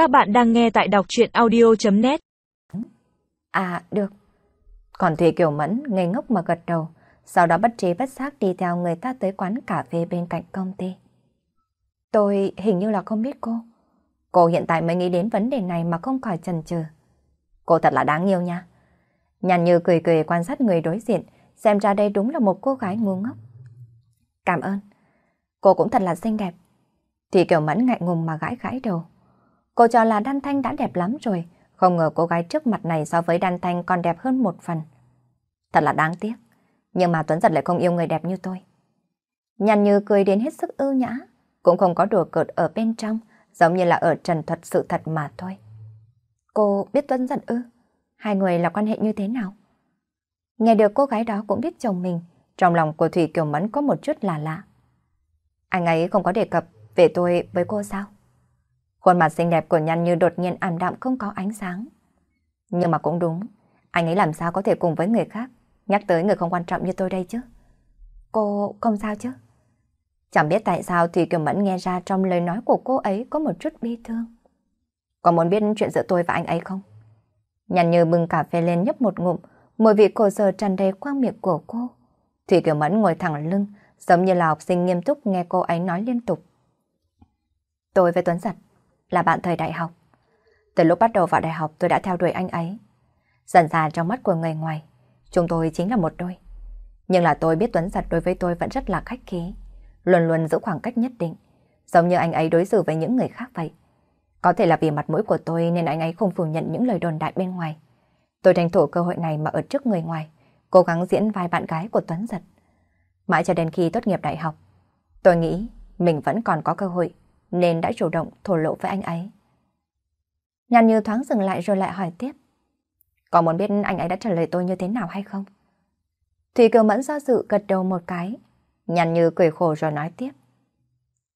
Các bạn đang nghe tại đọc chuyện audio.net À, được. Còn Thùy Kiều Mẫn ngây ngốc mà gật đầu, sau đó bất trí bất giác đi theo người ta tới quán cà phê bên cạnh công ty. Tôi hình như là không biết cô. Cô hiện tại mới nghĩ đến vấn đề này mà không khỏi chần chừ. Cô thật là đáng yêu nha. Nhàn như cười cười quan sát người đối diện, xem ra đây đúng là một cô gái ngu ngốc. Cảm ơn. Cô cũng thật là xinh đẹp. Thì kiểu mẫn ngại ngùng mà gãi gãi đầu. Cô cho là Đan Thanh đã đẹp lắm rồi, không ngờ cô gái trước mặt này so với Đan Thanh còn đẹp hơn một phần. Thật là đáng tiếc, nhưng mà Tuấn giật lại không yêu người đẹp như tôi. Nhàn như cười đến hết sức ưu nhã, cũng không có đùa cợt ở bên trong, giống như là ở trần thuật sự thật mà thôi. Cô biết Tuấn giật ư? Hai người là quan hệ như thế nào? Nghe được cô gái đó cũng biết chồng mình, trong lòng của Thủy Kiều Mẫn có một chút là lạ. Anh ấy không có đề cập về tôi với cô sao? Khuôn mặt xinh đẹp của Nhan như đột nhiên ảm đạm không có ánh sáng. Nhưng mà cũng đúng, anh ấy làm sao có thể cùng với người khác, nhắc tới người không quan trọng như tôi đây chứ? Cô không sao chứ? Chẳng biết tại sao Thủy Kiều Mẫn nghe ra trong lời nói của cô ấy có một chút bi thương. Có muốn biết chuyện giữa tôi và anh ấy không? Nhàn như bưng cà phê lên nhấp một ngụm, mùi vị cổ giờ tràn đầy khoang miệng của cô. Thủy Kiều Mẫn ngồi thẳng lưng, giống như là học sinh nghiêm túc nghe cô ấy nói liên tục. Tôi với Tuấn Giật là bạn thời đại học. Từ lúc bắt đầu vào đại học tôi đã theo đuổi anh ấy. Dần dà trong mắt của người ngoài, chúng tôi chính là một đôi. Nhưng là tôi biết Tuấn Giật đối với tôi vẫn rất là khách khí, luôn luôn giữ khoảng cách nhất định, giống như anh ấy đối xử với những người khác vậy. Có thể là vì mặt mũi của tôi nên anh ấy không phủ nhận những lời đồn đại bên ngoài. Tôi tranh thủ cơ hội này mà ở trước người ngoài, cố gắng diễn vai bạn gái của Tuấn Giật. Mãi cho đến khi tốt nghiệp đại học, tôi nghĩ mình vẫn còn có cơ hội nên đã chủ động thổ lộ với anh ấy. Nhàn như thoáng dừng lại rồi lại hỏi tiếp. Có muốn biết anh ấy đã trả lời tôi như thế nào hay không? Thủy Kiều Mẫn do dự gật đầu một cái. Nhàn như cười khổ rồi nói tiếp.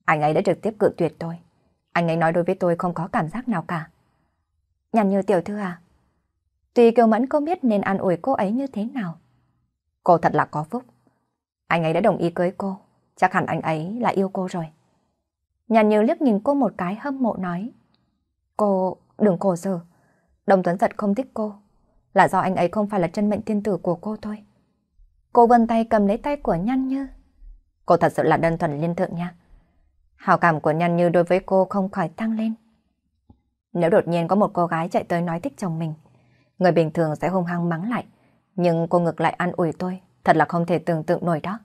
Anh ấy đã trực tiếp cự tuyệt tôi. Anh ấy nói đối với tôi không có cảm giác nào cả. Nhàn như tiểu thư à? Tùy Kiều Mẫn không biết nên an ủi cô ấy như thế nào. Cô thật là có phúc. Anh ấy đã đồng ý cưới cô. Chắc hẳn anh ấy là yêu cô rồi. Nhàn như liếc nhìn cô một cái hâm mộ nói. Cô đừng khổ sở. Đồng Tuấn Giật không thích cô. Là do anh ấy không phải là chân mệnh tiên tử của cô thôi. Cô vân tay cầm lấy tay của Nhan Như. Cô thật sự là đơn thuần liên thượng nha. Hào cảm của Nhan Như đối với cô không khỏi tăng lên. Nếu đột nhiên có một cô gái chạy tới nói thích chồng mình, người bình thường sẽ hung hăng mắng lại. Nhưng cô ngược lại an ủi tôi, thật là không thể tưởng tượng nổi đó.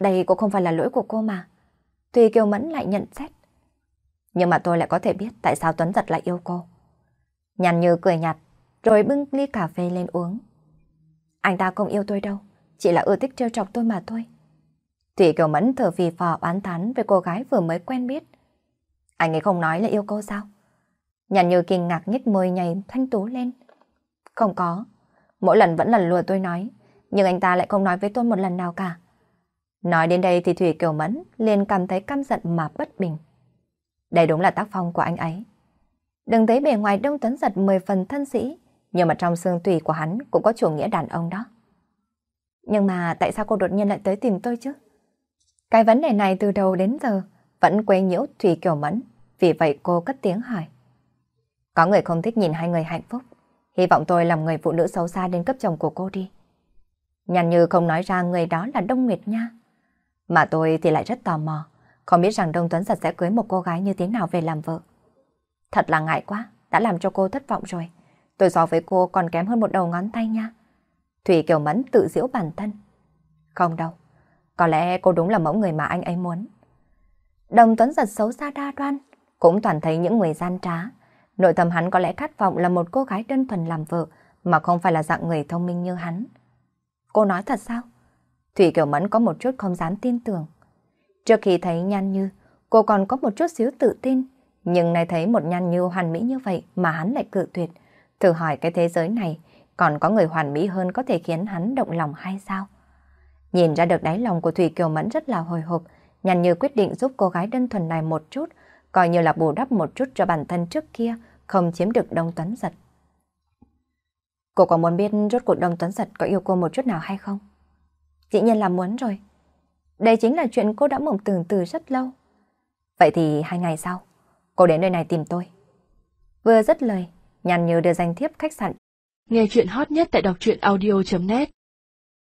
Đây cũng không phải là lỗi của cô mà. Thùy Kiều Mẫn lại nhận xét. Nhưng mà tôi lại có thể biết tại sao Tuấn giật lại yêu cô. Nhàn như cười nhạt, rồi bưng ly cà phê lên uống. Anh ta không yêu tôi đâu, chỉ là ưa thích trêu chọc tôi mà thôi. Thủy Kiều Mẫn thở phì phò oán thán với cô gái vừa mới quen biết. Anh ấy không nói là yêu cô sao? Nhàn như kinh ngạc nhếch môi nhảy thanh tú lên. Không có, mỗi lần vẫn lần lùa tôi nói, nhưng anh ta lại không nói với tôi một lần nào cả. Nói đến đây thì Thủy Kiều Mẫn liền cảm thấy căm giận mà bất bình. Đây đúng là tác phong của anh ấy. Đừng thấy bề ngoài Đông Tuấn giật 10 phần thân sĩ, nhưng mà trong xương tùy của hắn cũng có chủ nghĩa đàn ông đó. Nhưng mà tại sao cô đột nhiên lại tới tìm tôi chứ? Cái vấn đề này từ đầu đến giờ vẫn quấy nhiễu Thủy Kiều Mẫn, vì vậy cô cất tiếng hỏi. Có người không thích nhìn hai người hạnh phúc, hy vọng tôi làm người phụ nữ xấu xa đến cấp chồng của cô đi. Nhàn như không nói ra người đó là Đông Nguyệt Nha. Mà tôi thì lại rất tò mò, không biết rằng Đông Tuấn Giật sẽ cưới một cô gái như thế nào về làm vợ. Thật là ngại quá, đã làm cho cô thất vọng rồi. Tôi so với cô còn kém hơn một đầu ngón tay nha. Thủy Kiều Mẫn tự giễu bản thân. Không đâu, có lẽ cô đúng là mẫu người mà anh ấy muốn. Đồng Tuấn Giật xấu xa đa đoan, cũng toàn thấy những người gian trá. Nội tâm hắn có lẽ khát vọng là một cô gái đơn thuần làm vợ, mà không phải là dạng người thông minh như hắn. Cô nói thật sao? Thủy Kiều Mẫn có một chút không dám tin tưởng. Trước khi thấy Nhan Như, cô còn có một chút xíu tự tin, nhưng nay thấy một Nhan Như hoàn mỹ như vậy mà hắn lại cự tuyệt. Thử hỏi cái thế giới này, còn có người hoàn mỹ hơn có thể khiến hắn động lòng hay sao? Nhìn ra được đáy lòng của Thủy Kiều Mẫn rất là hồi hộp, Nhan Như quyết định giúp cô gái đơn thuần này một chút, coi như là bù đắp một chút cho bản thân trước kia, không chiếm được Đông Tuấn Giật. Cô có muốn biết rốt cuộc Đông Tuấn Giật có yêu cô một chút nào hay không? Dĩ nhiên là muốn rồi. Đây chính là chuyện cô đã mộng tưởng từ rất lâu. Vậy thì hai ngày sau, cô đến nơi này tìm tôi. Vừa dứt lời, nhàn nhớ đưa danh thiếp khách sạn. Nghe chuyện hot nhất tại đọc truyện audio.net